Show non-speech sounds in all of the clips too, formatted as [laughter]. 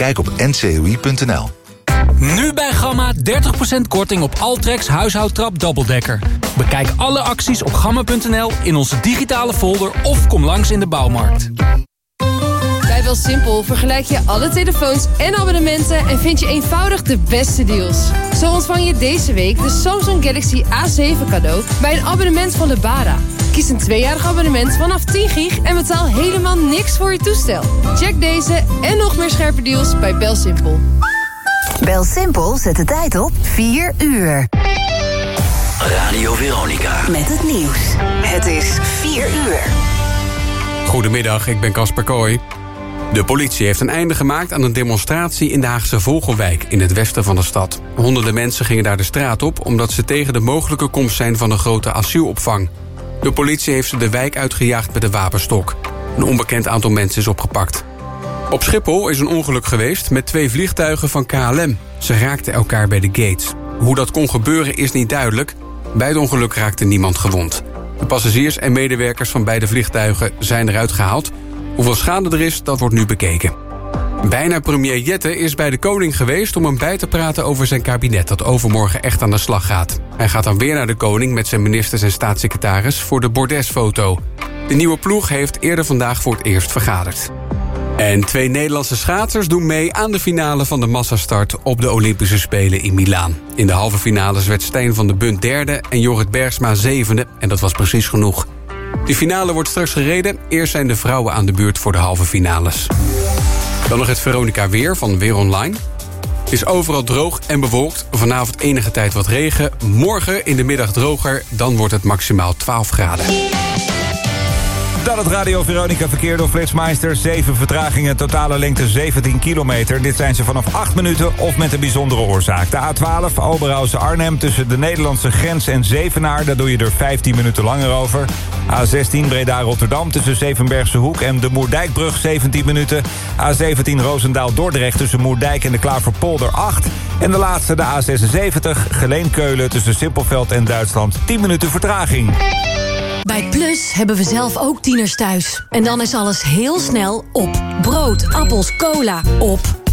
Kijk op ncoi.nl. Nu bij Gamma 30% korting op Altrex huishoudtrap dubbeldekker. Bekijk alle acties op gamma.nl in onze digitale folder of kom langs in de bouwmarkt. Bij BelSimpel vergelijk je alle telefoons en abonnementen... en vind je eenvoudig de beste deals. Zo ontvang je deze week de Samsung Galaxy A7 cadeau... bij een abonnement van Lebara. Kies een tweejarig abonnement vanaf 10 gig... en betaal helemaal niks voor je toestel. Check deze en nog meer scherpe deals bij BelSimpel. BelSimpel zet de tijd op 4 uur. Radio Veronica. Met het nieuws. Het is 4 uur. Goedemiddag, ik ben Casper Kooi. De politie heeft een einde gemaakt aan een demonstratie in de Haagse Vogelwijk in het westen van de stad. Honderden mensen gingen daar de straat op omdat ze tegen de mogelijke komst zijn van een grote asielopvang. De politie heeft ze de wijk uitgejaagd met een wapenstok. Een onbekend aantal mensen is opgepakt. Op Schiphol is een ongeluk geweest met twee vliegtuigen van KLM. Ze raakten elkaar bij de gates. Hoe dat kon gebeuren is niet duidelijk. Bij het ongeluk raakte niemand gewond. De passagiers en medewerkers van beide vliegtuigen zijn eruit gehaald. Hoeveel schade er is, dat wordt nu bekeken. Bijna premier Jette is bij de koning geweest om hem bij te praten over zijn kabinet... dat overmorgen echt aan de slag gaat. Hij gaat dan weer naar de koning met zijn ministers en staatssecretaris... voor de bordesfoto. De nieuwe ploeg heeft eerder vandaag voor het eerst vergaderd. En twee Nederlandse schaatsers doen mee aan de finale van de massastart op de Olympische Spelen in Milaan. In de halve finales werd Stijn van de Bunt derde en Jorrit Bergsma zevende. En dat was precies genoeg. De finale wordt straks gereden. Eerst zijn de vrouwen aan de beurt voor de halve finales. Dan nog het Veronica Weer van Weer Online. Het is overal droog en bewolkt. Vanavond enige tijd wat regen. Morgen in de middag droger. Dan wordt het maximaal 12 graden. Dan het Radio Veronica verkeer door Flitsmeister. 7 vertragingen, totale lengte 17 kilometer. Dit zijn ze vanaf 8 minuten of met een bijzondere oorzaak. De A12 Oberhausen-Arnhem tussen de Nederlandse grens en Zevenaar. Daar doe je er 15 minuten langer over. A16 Breda-Rotterdam tussen Zevenbergse Hoek en de Moerdijkbrug 17 minuten. A17 Roosendaal-Dordrecht tussen Moerdijk en de Klaverpolder 8. En de laatste de A76 Geleen-Keulen tussen Simpelveld en Duitsland 10 minuten vertraging. Bij Plus hebben we zelf ook tieners thuis. En dan is alles heel snel op. Brood, appels, cola, op.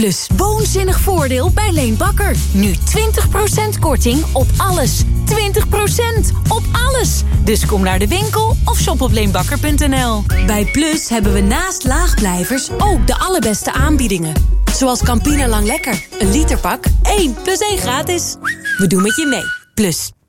Plus woonzinnig voordeel bij Leen Bakker. Nu 20% korting op alles. 20% op alles. Dus kom naar de winkel of shop op leenbakker.nl. Bij Plus hebben we naast laagblijvers ook de allerbeste aanbiedingen. Zoals Campina Lang Lekker. Een literpak, 1 plus 1 gratis. We doen met je mee. Plus.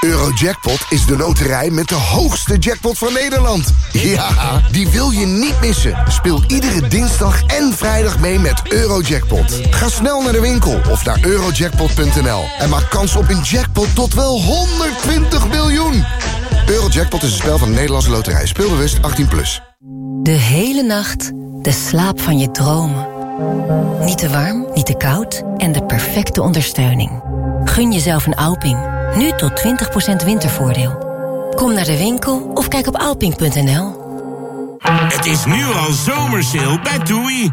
Eurojackpot is de loterij met de hoogste jackpot van Nederland. Ja, die wil je niet missen. Speel iedere dinsdag en vrijdag mee met Eurojackpot. Ga snel naar de winkel of naar eurojackpot.nl en maak kans op een jackpot tot wel 120 miljoen. Eurojackpot is een spel van de Nederlandse loterij. Speelbewust 18+. Plus. De hele nacht de slaap van je dromen. Niet te warm, niet te koud en de perfecte ondersteuning. Gun jezelf een Alping. Nu tot 20% wintervoordeel. Kom naar de winkel of kijk op alping.nl. Het is nu al zomersale bij TUI.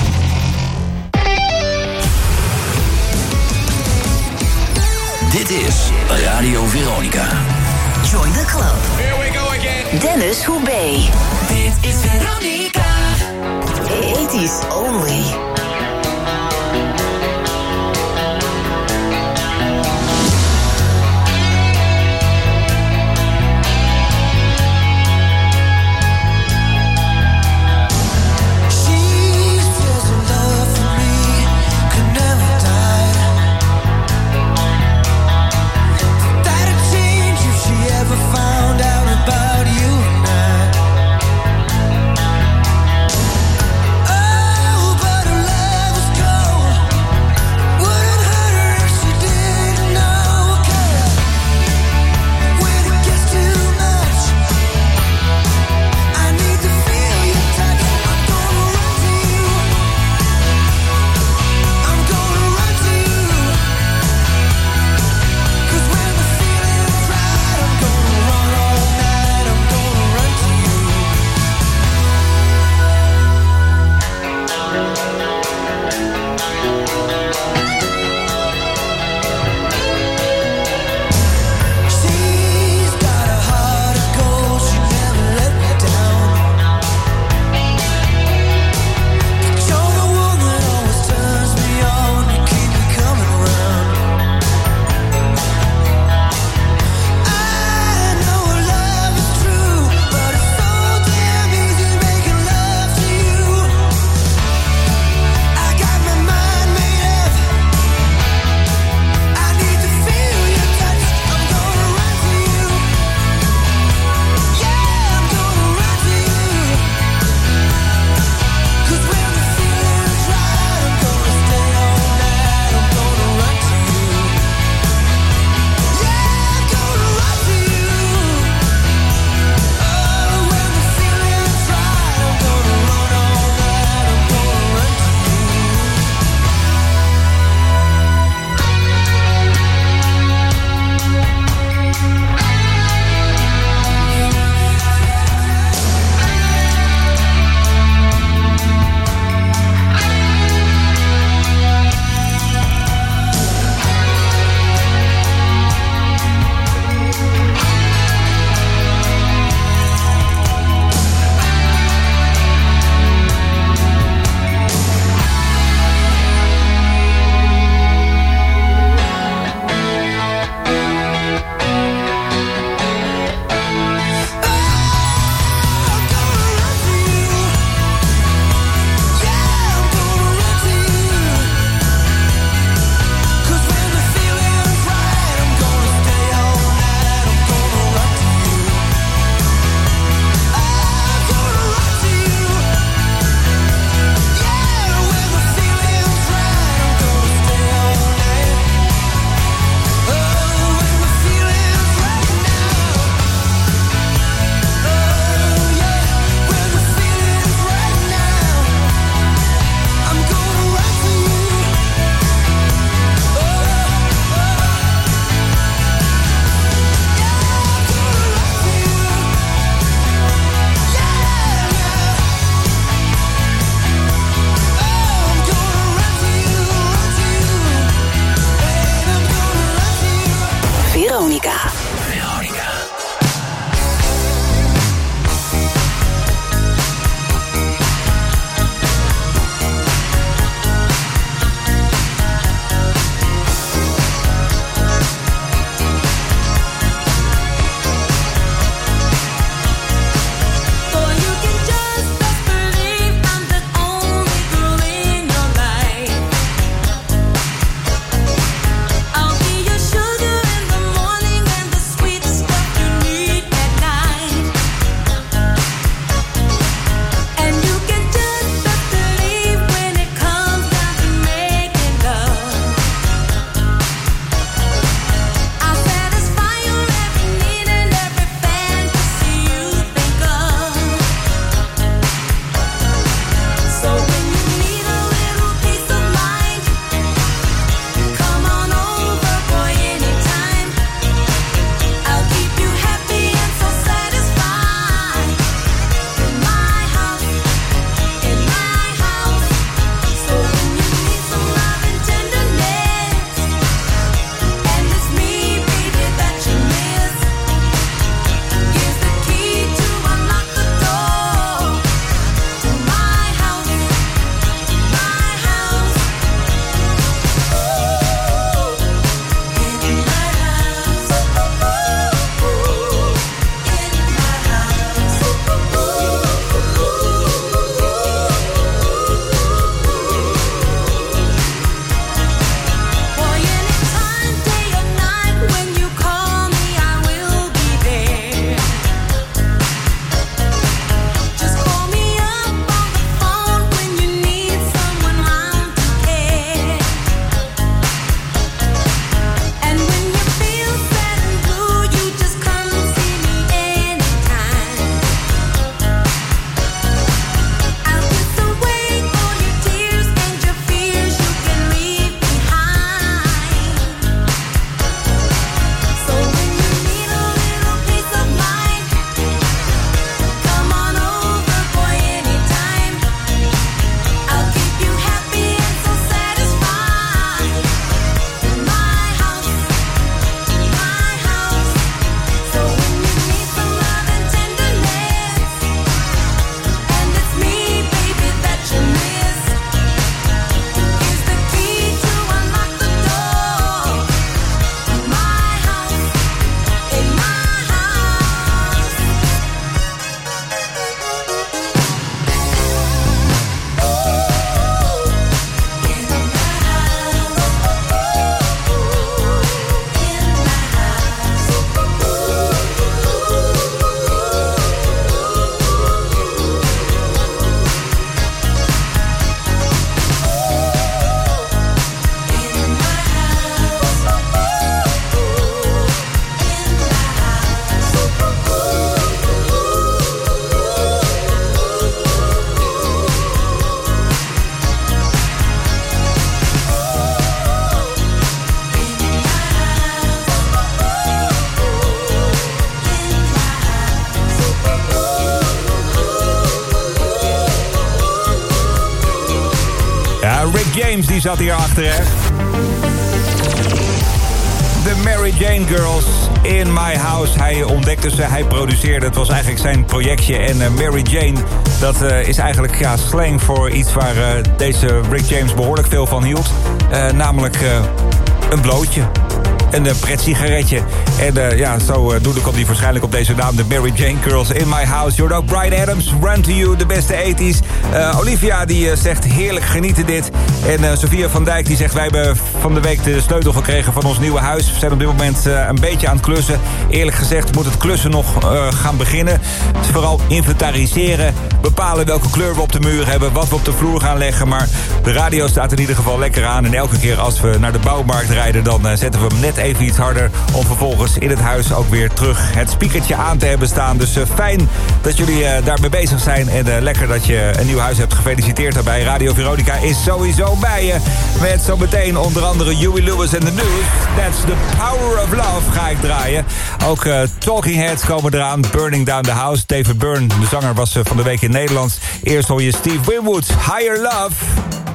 Dit is Radio Veronica. Join the club. Here we go again. Dennis Hoebe. Dit is Veronica. 80s only. Zat hier achter, hè. De Mary Jane Girls in My House. Hij ontdekte ze, hij produceerde. Het was eigenlijk zijn projectje. En eh, Mary Jane, dat eh, is eigenlijk ja, slang voor iets waar uh, deze Rick James behoorlijk veel van hield. namelijk een blootje een uh, pret-sigaretje. En uh, ja, zo uh, doe ik op die waarschijnlijk op deze naam. De Mary Jane Girls in My House. Hoort ook Brian Adams, Run To You, de beste 80s. Olivia die zegt heerlijk genieten dit. En Sofia van Dijk die zegt wij hebben van de week de sleutel gekregen van ons nieuwe huis. We zijn op dit moment een beetje aan het klussen. Eerlijk gezegd moet het klussen nog gaan beginnen. Vooral inventariseren. Bepalen welke kleur we op de muur hebben. Wat we op de vloer gaan leggen. Maar de radio staat in ieder geval lekker aan. En elke keer als we naar de bouwmarkt rijden dan zetten we hem net even iets harder... om vervolgens in het huis ook weer terug het speakertje aan te hebben staan. Dus uh, fijn dat jullie uh, daarmee bezig zijn. En uh, lekker dat je een nieuw huis hebt gefeliciteerd daarbij. Radio Veronica is sowieso bij je. Met zometeen onder andere Huey Lewis en The News. That's the power of love ga ik draaien. Ook Talking Heads komen eraan. Burning Down the House. David Byrne, de zanger, was van de week in Nederland. Eerst hoor je Steve Winwood, Higher Love.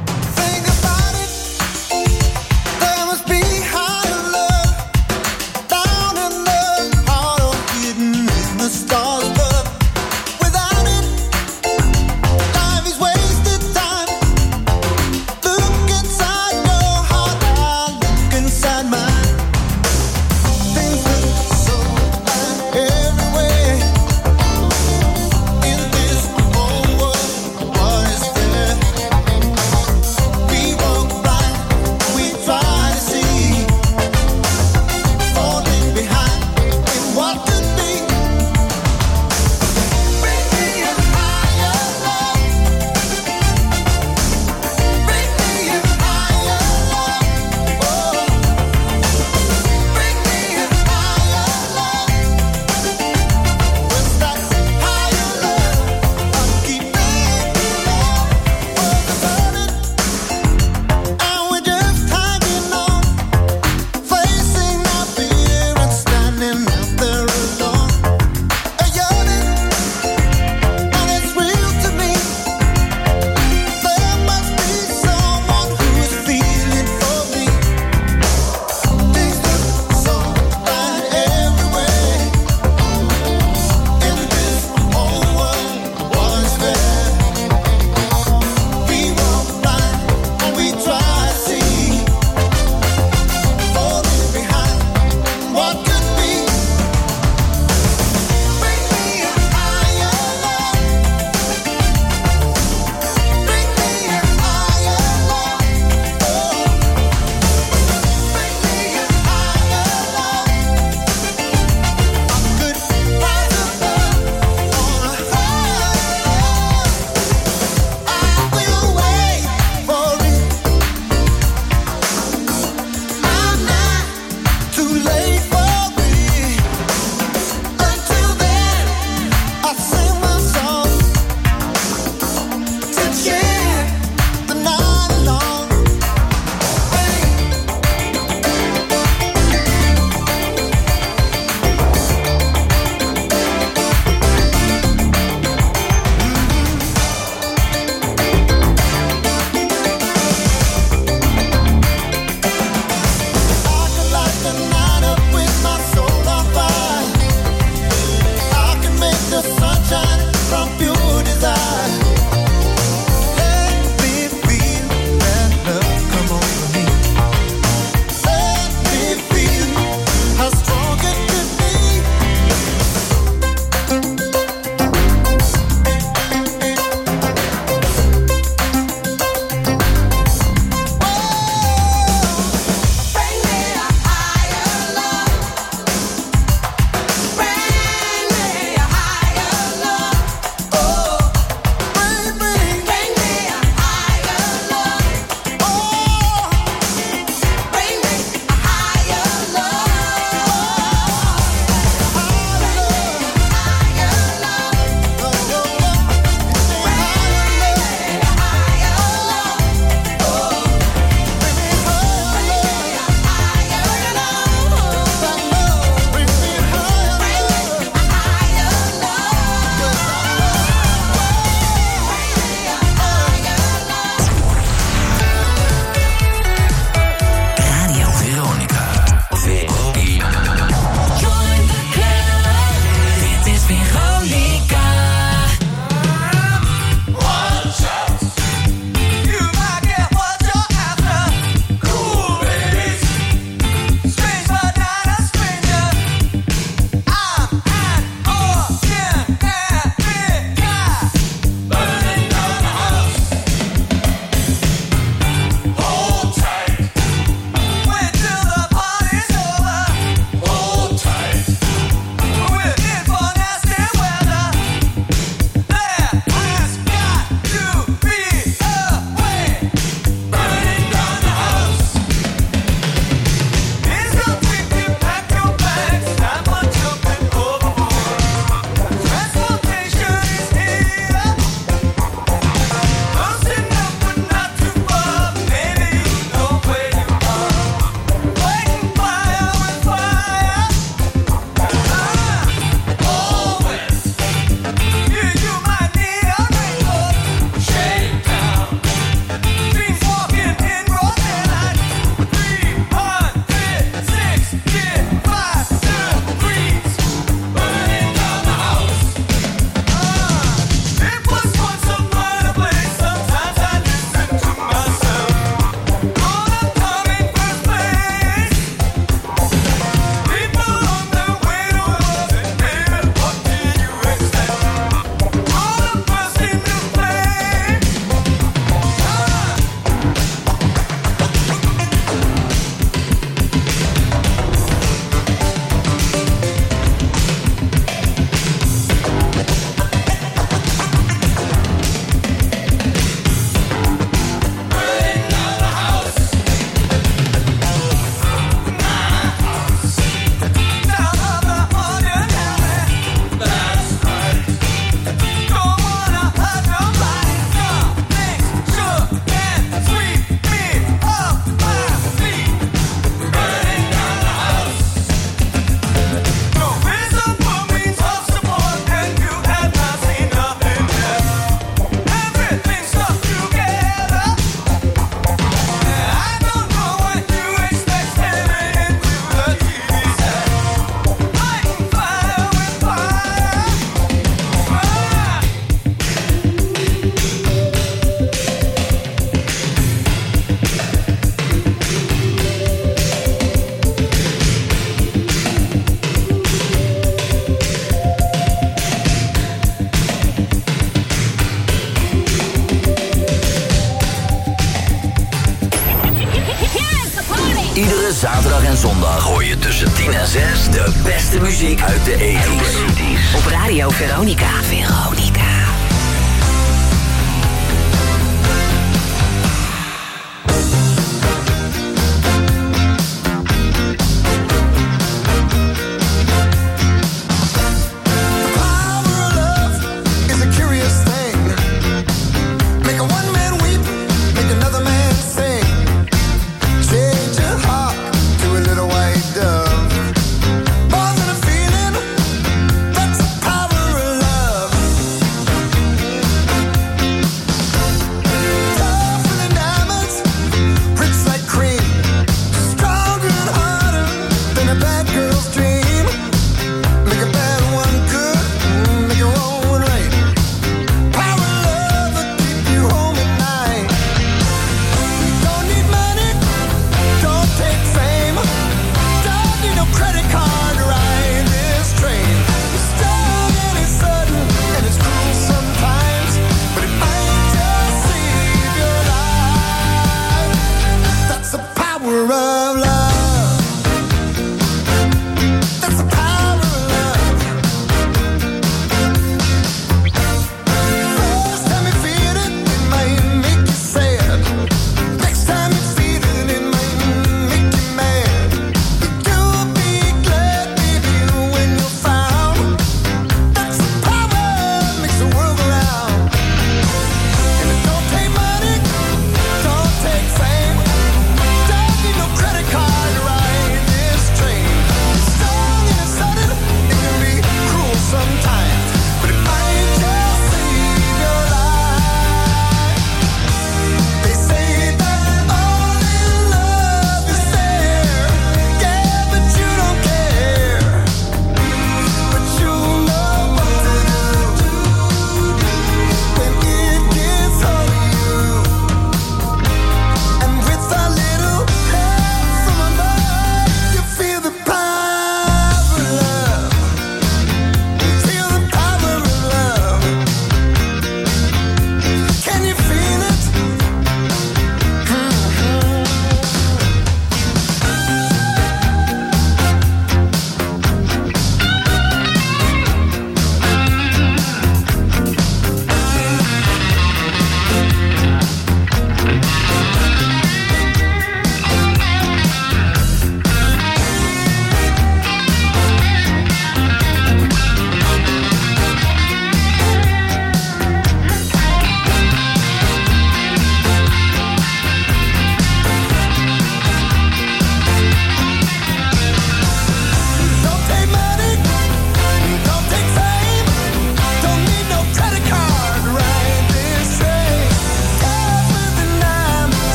en zondag hoor je tussen 10 en 6 de beste muziek uit de 80s. Op Radio Veronica. Veronica.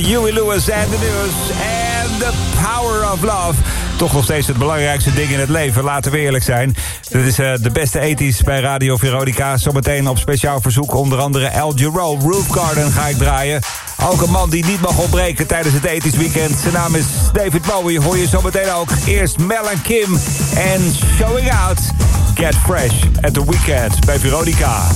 Huey Lewis and the News and The Power of Love. Toch nog steeds het belangrijkste ding in het leven, laten we eerlijk zijn. Dit is eh, de beste ethisch bij Radio Veronica. Zometeen op speciaal verzoek onder andere El Giro Roof Garden ga ik draaien. Ook een man die niet mag ontbreken tijdens het ethisch weekend. Zijn naam is David Bowie, hoor je zometeen ook. Eerst Mel en Kim en Showing Out. Get Fresh at the Weekend bij Veronica.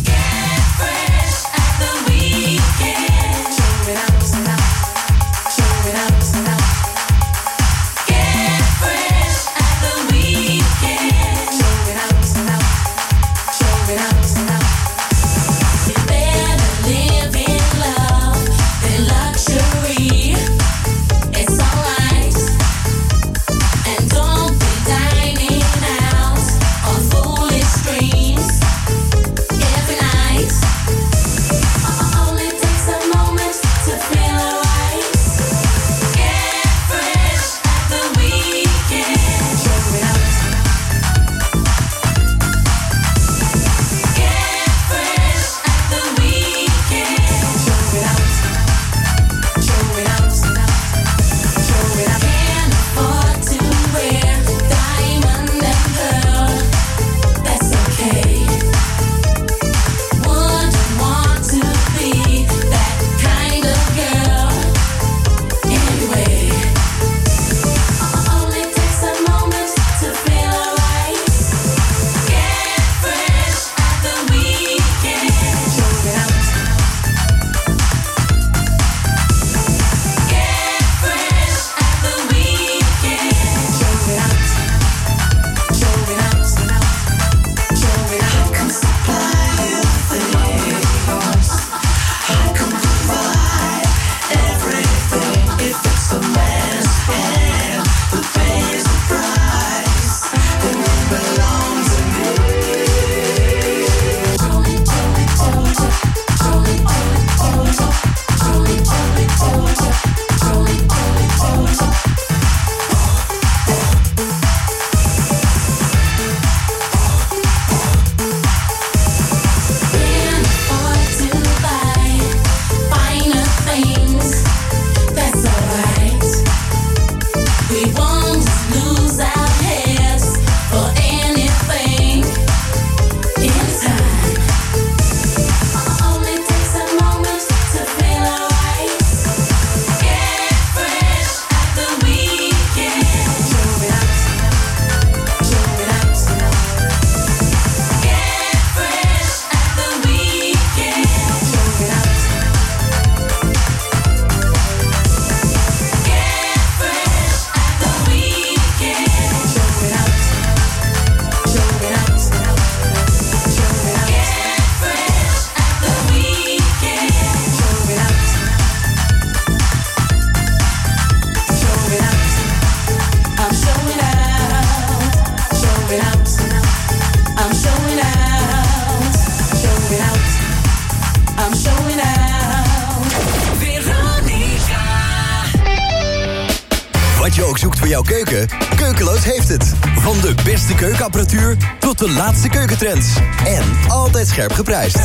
Beste keukenapparatuur tot de laatste keukentrends. En altijd scherp geprijsd.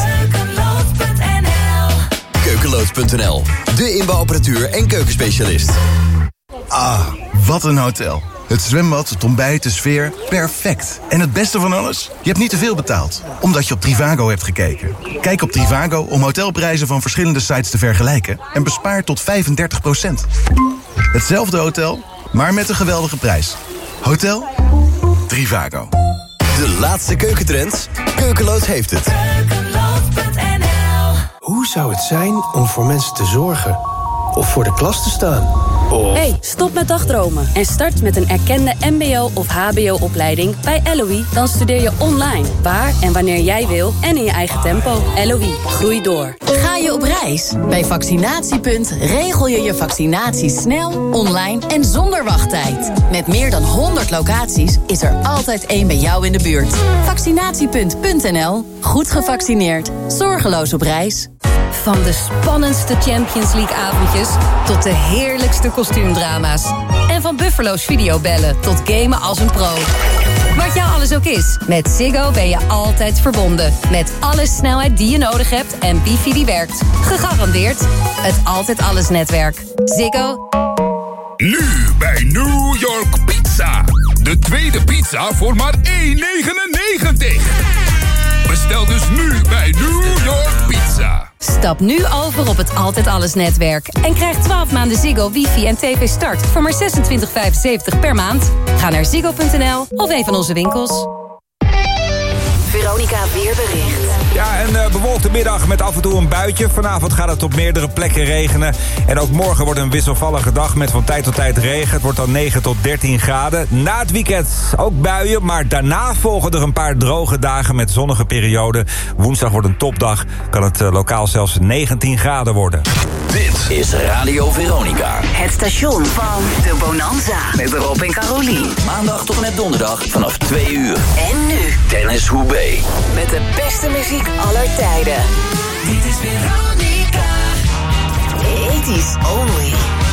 Keukeloos.nl, de inbouwapparatuur en keukenspecialist. Ah, wat een hotel. Het zwembad, het ontbijt, de sfeer, perfect. En het beste van alles? Je hebt niet te veel betaald, omdat je op Trivago hebt gekeken. Kijk op Trivago om hotelprijzen van verschillende sites te vergelijken... en bespaar tot 35% Hetzelfde hotel, maar met een geweldige prijs. Hotel Trivago. De laatste keukentrends, Keukeloos heeft het. Hoe zou het zijn om voor mensen te zorgen? Of voor de klas te staan? Of... Hey, stop met dagdromen en start met een erkende mbo- of hbo-opleiding bij LOE. Dan studeer je online, waar en wanneer jij wil en in je eigen tempo. LOE, groei door. Ga je op reis? Bij Vaccinatiepunt regel je je vaccinatie snel, online en zonder wachttijd. Met meer dan 100 locaties is er altijd één bij jou in de buurt. Vaccinatiepunt.nl. Goed gevaccineerd. Zorgeloos op reis. Van de spannendste Champions League-avondjes tot de heerlijkste kostuumdrama's. En van Buffalo's videobellen tot gamen als een pro. Wat jou alles ook is, met Ziggo ben je altijd verbonden. Met alle snelheid die je nodig hebt en wifi die werkt. Gegarandeerd het Altijd Alles netwerk. Ziggo. Nu bij New York Pizza. De tweede pizza voor maar 1,99. Bestel dus nu bij New York Pizza. Stap nu over op het Altijd Alles netwerk. En krijg 12 maanden Ziggo, wifi en tv start voor maar 26,75 per maand. Ga naar ziggo.nl of een van onze winkels. Veronica Weerbericht. Ja, een uh, bewolkte middag met af en toe een buitje. Vanavond gaat het op meerdere plekken regenen. En ook morgen wordt een wisselvallige dag met van tijd tot tijd regen. Het wordt dan 9 tot 13 graden. Na het weekend ook buien, maar daarna volgen er een paar droge dagen met zonnige perioden. Woensdag wordt een topdag. Kan het uh, lokaal zelfs 19 graden worden. Dit is Radio Veronica. Het station van de Bonanza. Met Rob en Carolien. Maandag tot en met donderdag vanaf 2 uur. En nu Dennis Hoebe. met de beste muziek aller tijden. Dit is Veronica. 80s only.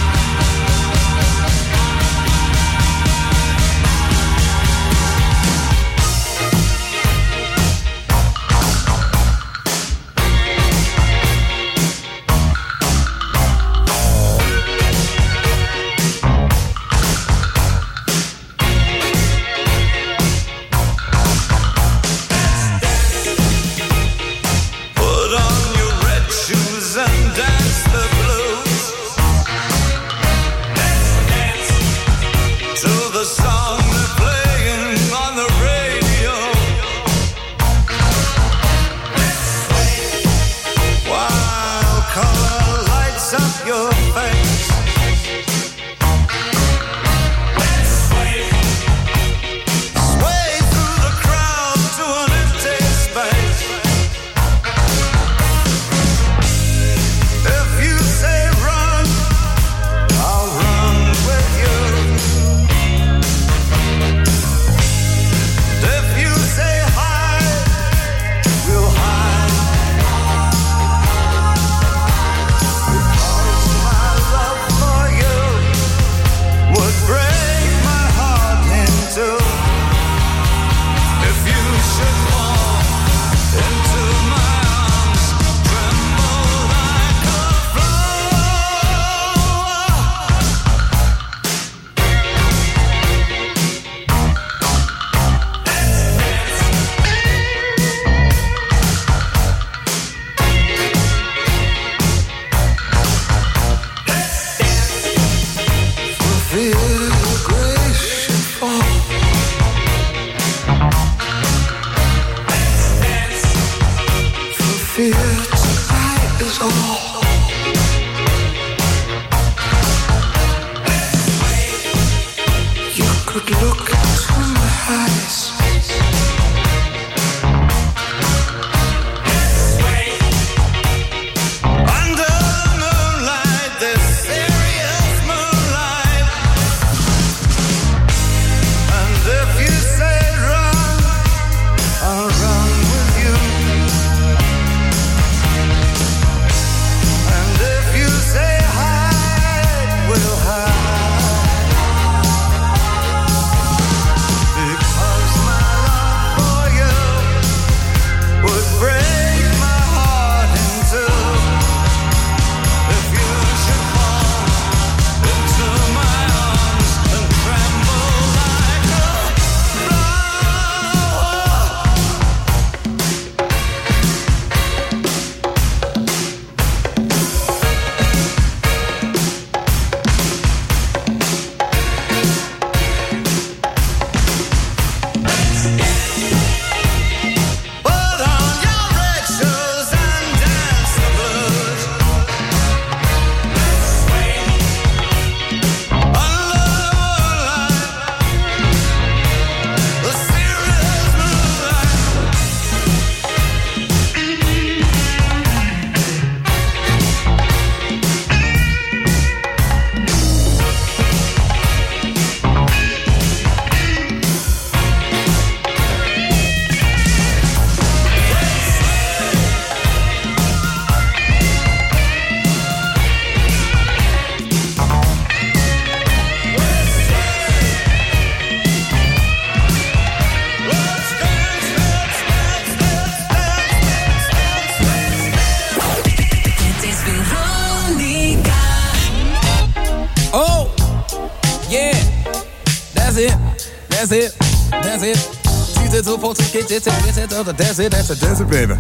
It to folks to get it, that's that's it, baby.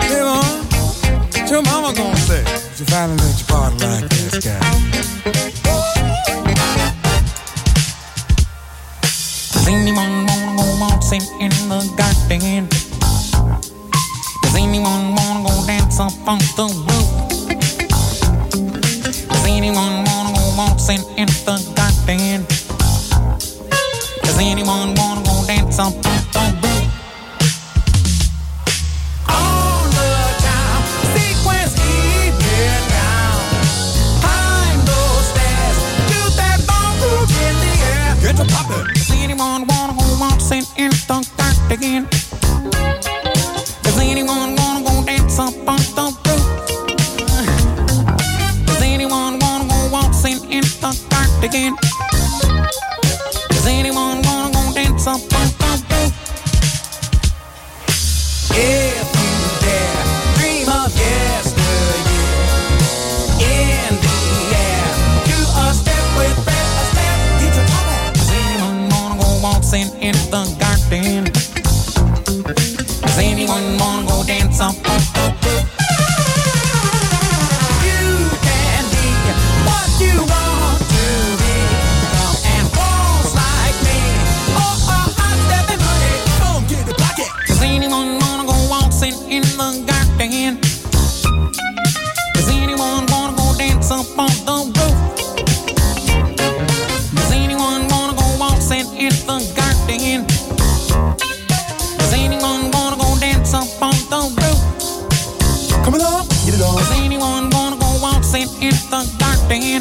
Hey, mom, what your mama gonna say? If you finally let your party like this guy. Does anyone wanna go waltzing in the garden? Does anyone wanna go dance up on the waltzing in the garden? Does anyone wanna go dance up stand.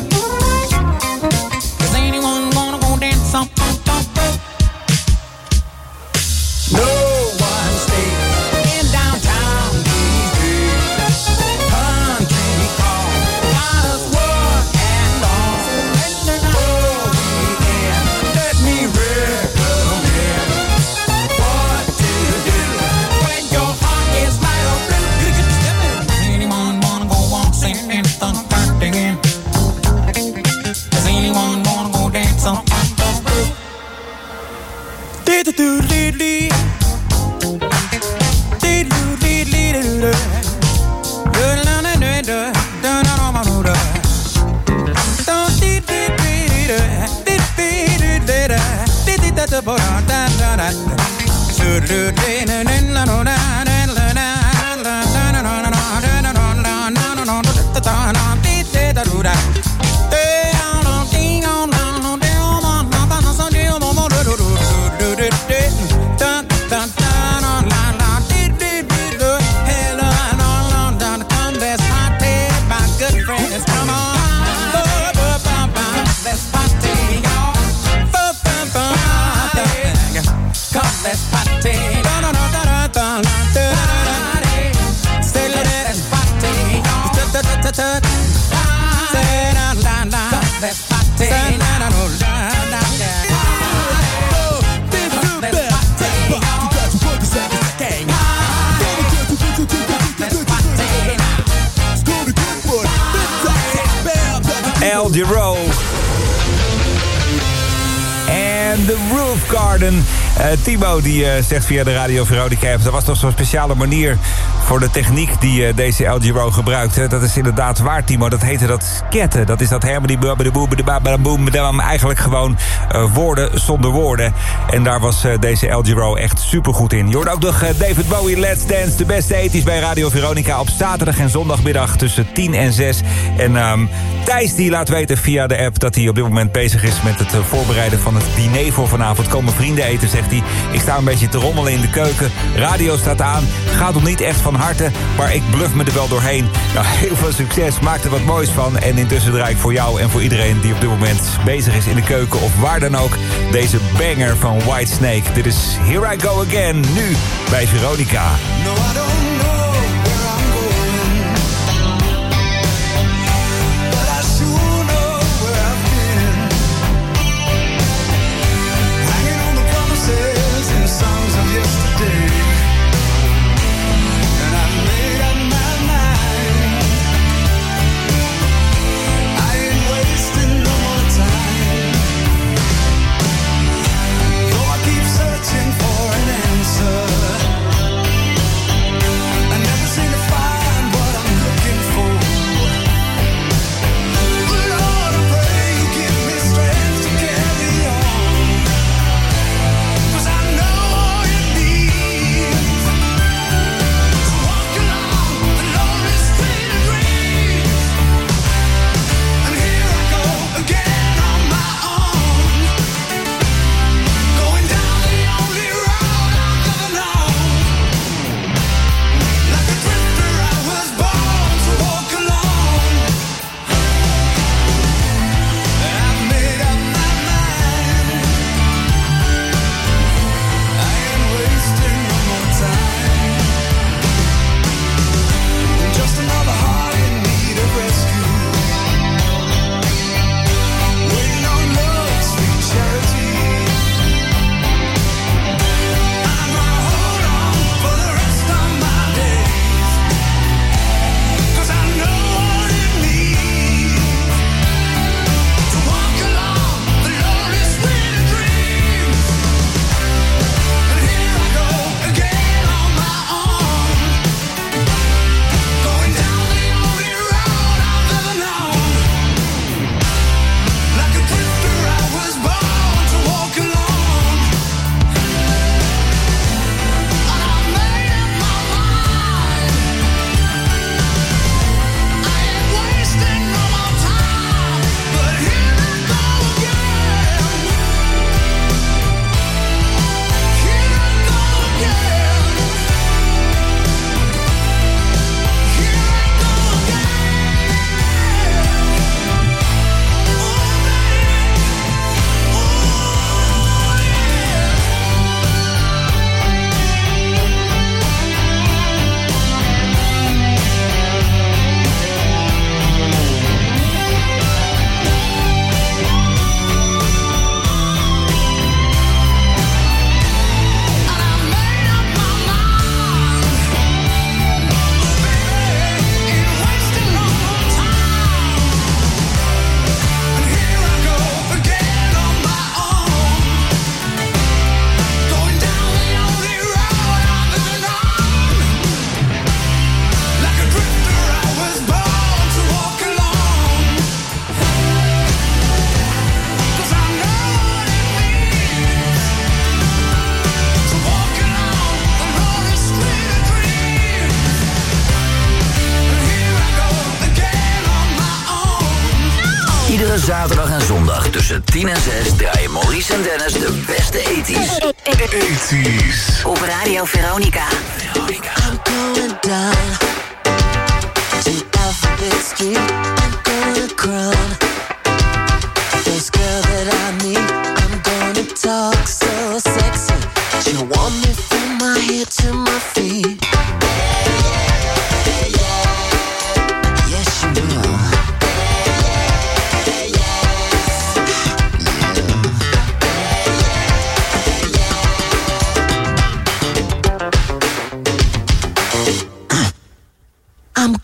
duda Giro. En de Roof Garden. Eh, Timo die eh, zegt via de Radio Veronica dat was toch zo'n speciale manier voor de techniek die eh, deze El Giro gebruikte. Dat is inderdaad waar, Timo. Dat heette dat sketten. Dat is dat hermedy boom Eigenlijk gewoon woorden zonder woorden. En daar was deze El Giro echt supergoed in. Je hoort ook nog David Bowie, Let's Dance. De beste ethisch bij Radio Veronica op zaterdag en zondagmiddag tussen 10 en 6. En ehm, Thijs die laat weten via de app dat hij op dit moment bezig is... met het eh, voorbereiden van het diner voor vanavond. Komen vrienden eten, zegt hij. Ik sta een beetje te rommelen in de keuken. Radio staat aan. Gaat nog niet echt van harte, maar ik bluff me er wel doorheen. Nou, [laughs] heel veel succes. Maak er wat moois van. En intussen draai ik voor jou en voor iedereen die op dit moment bezig is in de keuken... of waar dan ook, deze banger van Whitesnake. Dit is Here I Go Again, nu bij Veronica. No,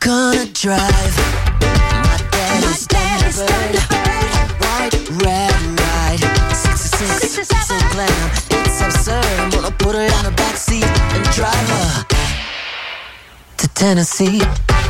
gonna drive. My daddy's Thunderbird. White, red, right. 66, so glam. It's absurd. I'm gonna put her in the backseat and drive her to Tennessee. Tennessee.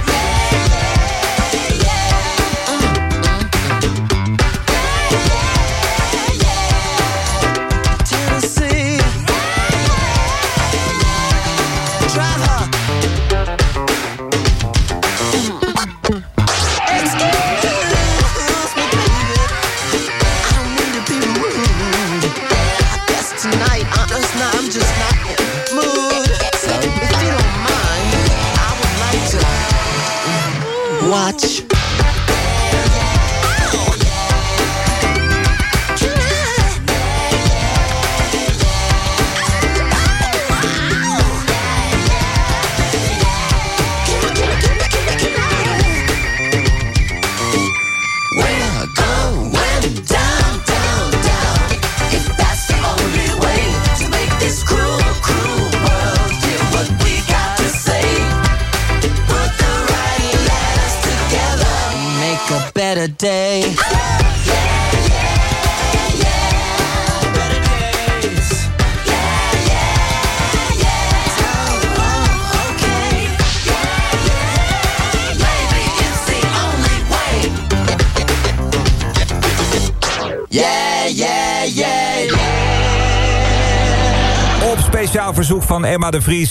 Van Emma de Vries.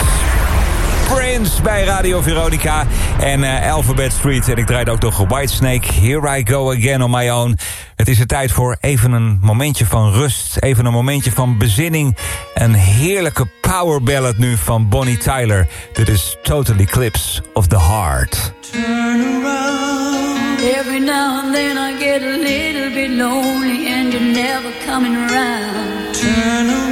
Prince bij Radio Veronica en eh, Alphabet Street. En ik draaide ook nog Whitesnake, Here I Go Again on My Own. Het is de tijd voor even een momentje van rust. Even een momentje van bezinning. Een heerlijke power ballad nu van Bonnie Tyler. Dit is Total Eclipse of the Heart. Turn around. Every now and then I get a little bit lonely and never around. Turn.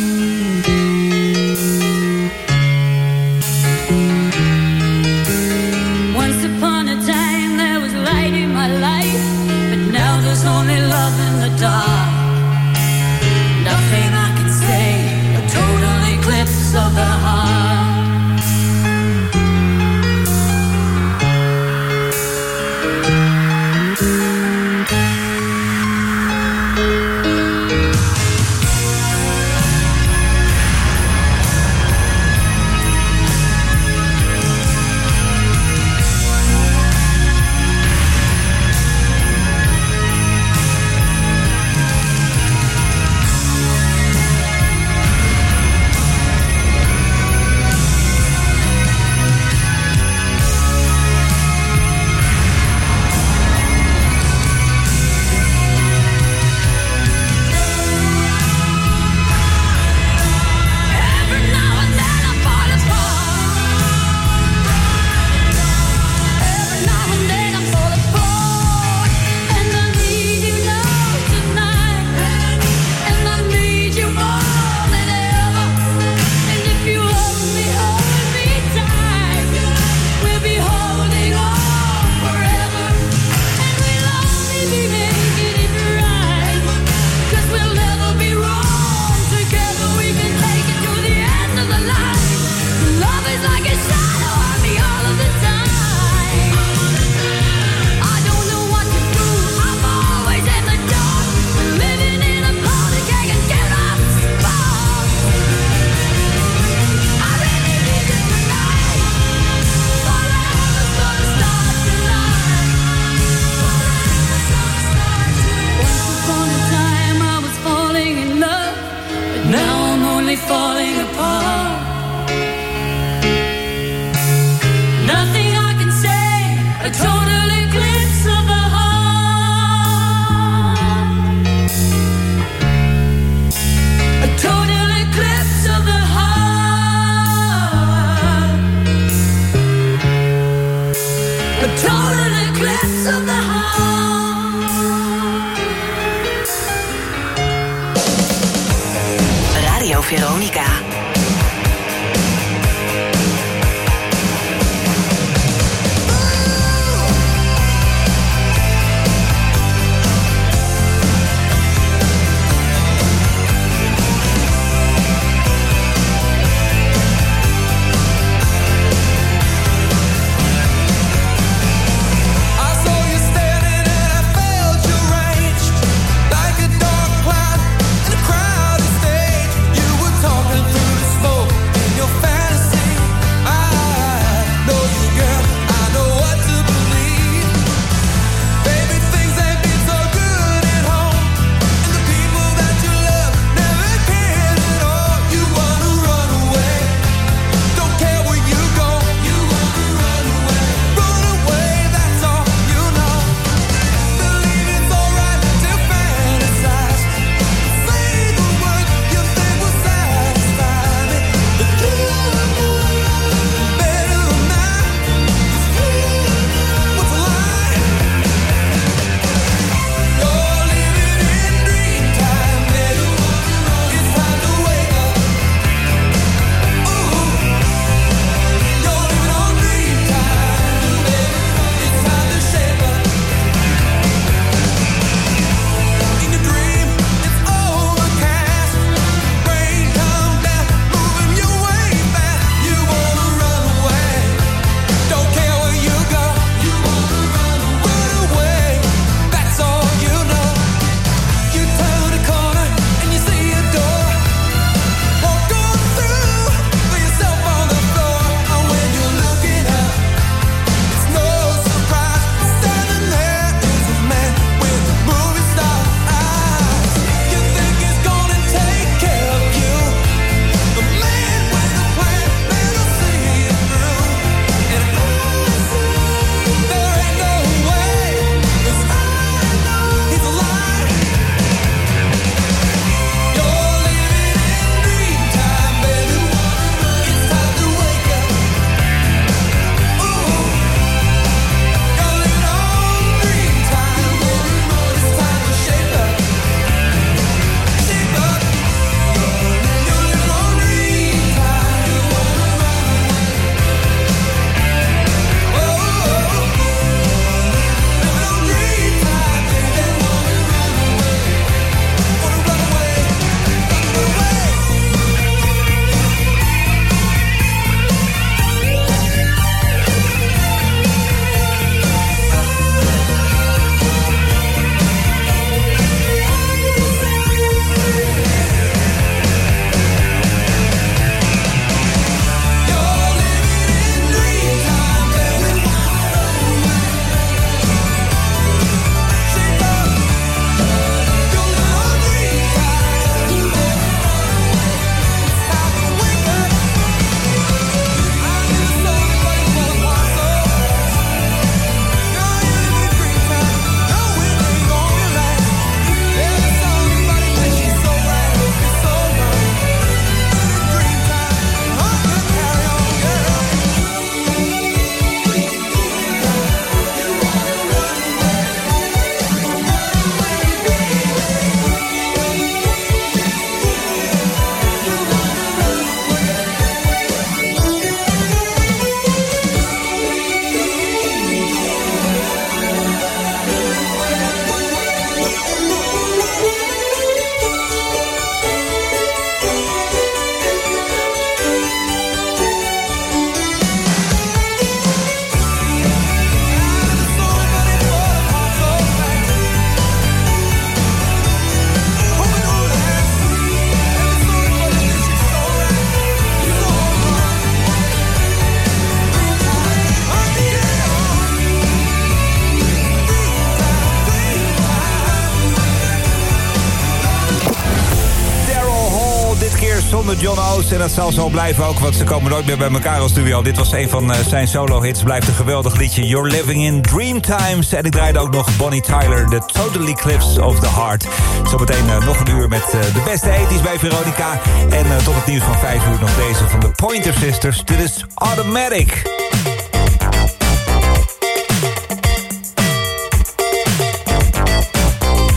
dat zal zo blijven ook, want ze komen nooit meer bij elkaar als duo. Dit was een van eh, zijn solo-hits. Blijft een geweldig liedje. You're living in dream times. En ik draaide ook nog Bonnie Tyler, The Total Eclipse of the Heart. Zometeen eh, nog een uur met eh, de beste ethisch bij Veronica. En tot het nieuws van 5 uur nog deze van de Pointer Sisters. Dit is Automatic.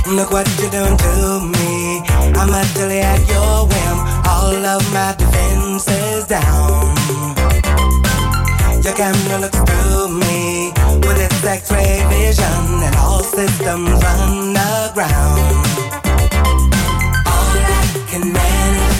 Look what you doing to me. I'm utterly at your whim. All of my Your camera looks through me with its X-ray vision, and all systems run aground. All I can manage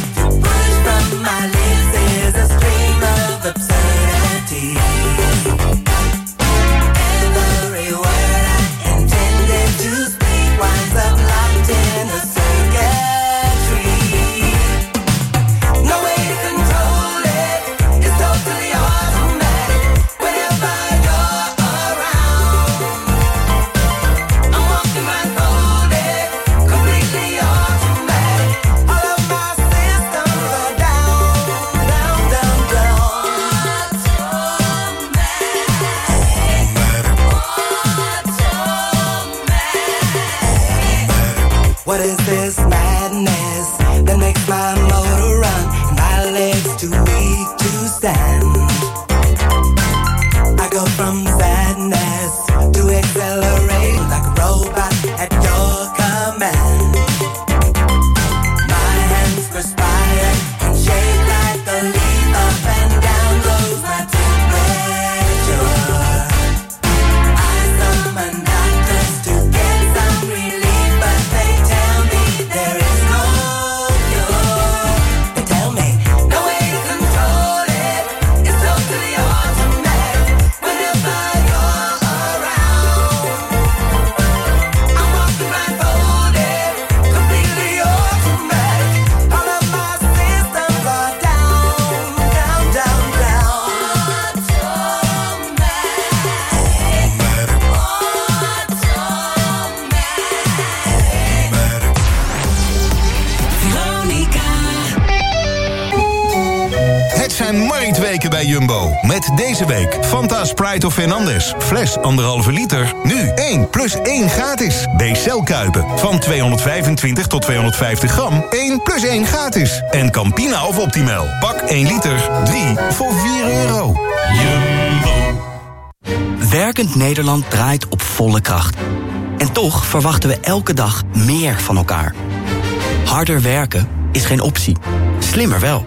bij Jumbo. Met deze week Fanta Sprite of Fernandes. Fles 1,5 liter. Nu 1 plus 1 gratis. B-cel Kuipen. Van 225 tot 250 gram. 1 plus 1 gratis. En Campina of Optimal. Pak 1 liter. 3 voor 4 euro. Jumbo. Werkend Nederland draait op volle kracht. En toch verwachten we elke dag meer van elkaar. Harder werken is geen optie. Slimmer wel.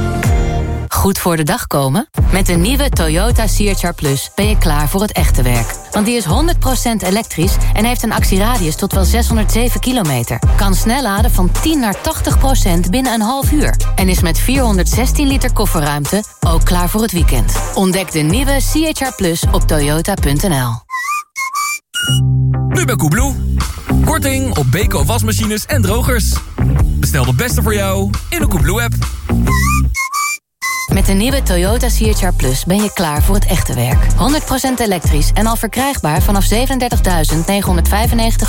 Goed voor de dag komen? Met de nieuwe Toyota CHR Plus ben je klaar voor het echte werk. Want die is 100% elektrisch en heeft een actieradius tot wel 607 kilometer. Kan snel laden van 10 naar 80% binnen een half uur. En is met 416 liter kofferruimte ook klaar voor het weekend. Ontdek de nieuwe CHR Plus op toyota.nl. Nu bij Koebloe. Korting op Beko wasmachines en drogers. Bestel de beste voor jou in de Koebloe-app. Met de nieuwe Toyota CHR Plus ben je klaar voor het echte werk. 100% elektrisch en al verkrijgbaar vanaf 37.995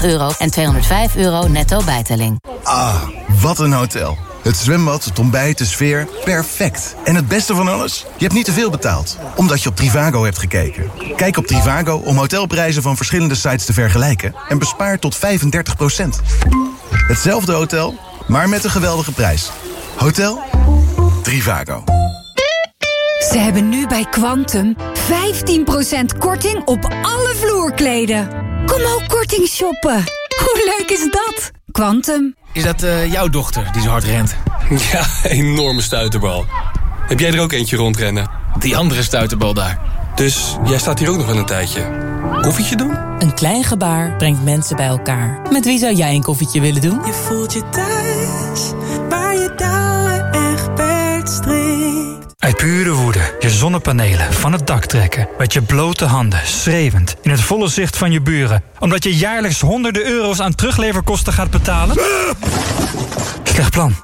euro en 205 euro netto bijtelling. Ah, wat een hotel. Het zwembad, het ontbijt, de sfeer, perfect. En het beste van alles? Je hebt niet te veel betaald, omdat je op Trivago hebt gekeken. Kijk op Trivago om hotelprijzen van verschillende sites te vergelijken... en bespaar tot 35% Hetzelfde hotel, maar met een geweldige prijs. Hotel Trivago. Ze hebben nu bij Quantum 15% korting op alle vloerkleden. Kom ook korting shoppen. Hoe leuk is dat? Quantum. Is dat eh, jouw dochter die zo hard rent? Ja, enorme stuiterbal. Heb jij er ook eentje rondrennen? Die andere stuiterbal daar. Dus jij staat hier ook nog wel een tijdje. Koffietje doen? Een klein gebaar brengt mensen bij elkaar. Met wie zou jij een koffietje willen doen? Je voelt je thuis, Uit pure woede je zonnepanelen van het dak trekken. Met je blote handen, schreeuwend, in het volle zicht van je buren. Omdat je jaarlijks honderden euro's aan terugleverkosten gaat betalen? Slecht plan.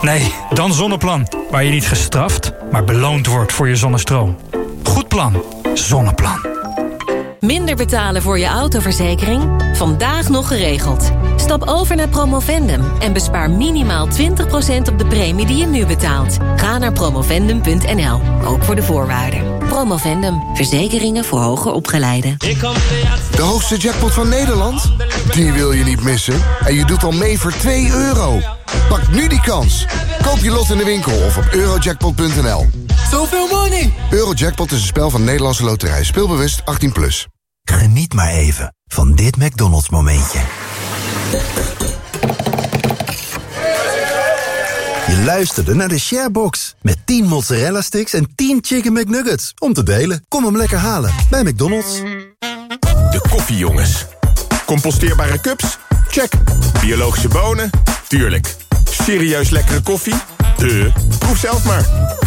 Nee, dan Zonneplan. Waar je niet gestraft, maar beloond wordt voor je zonnestroom. Goed plan. Zonneplan. Minder betalen voor je autoverzekering? Vandaag nog geregeld. Stap over naar Promovendum en bespaar minimaal 20% op de premie die je nu betaalt. Ga naar promovendum.nl, ook voor de voorwaarden. Promovendum, verzekeringen voor hoger opgeleiden. De hoogste jackpot van Nederland? Die wil je niet missen. En je doet al mee voor 2 euro. Pak nu die kans. Koop je lot in de winkel of op eurojackpot.nl. Zoveel money! Eurojackpot is een spel van Nederlandse Loterij. Speelbewust 18+. Plus. Geniet maar even van dit McDonald's momentje. Je luisterde naar de Sharebox. Met 10 mozzarella sticks en 10 chicken McNuggets. Om te delen. Kom hem lekker halen bij McDonald's. De koffiejongens. Composteerbare cups? Check. Biologische bonen? Tuurlijk. Serieus lekkere koffie? De. Proef zelf maar.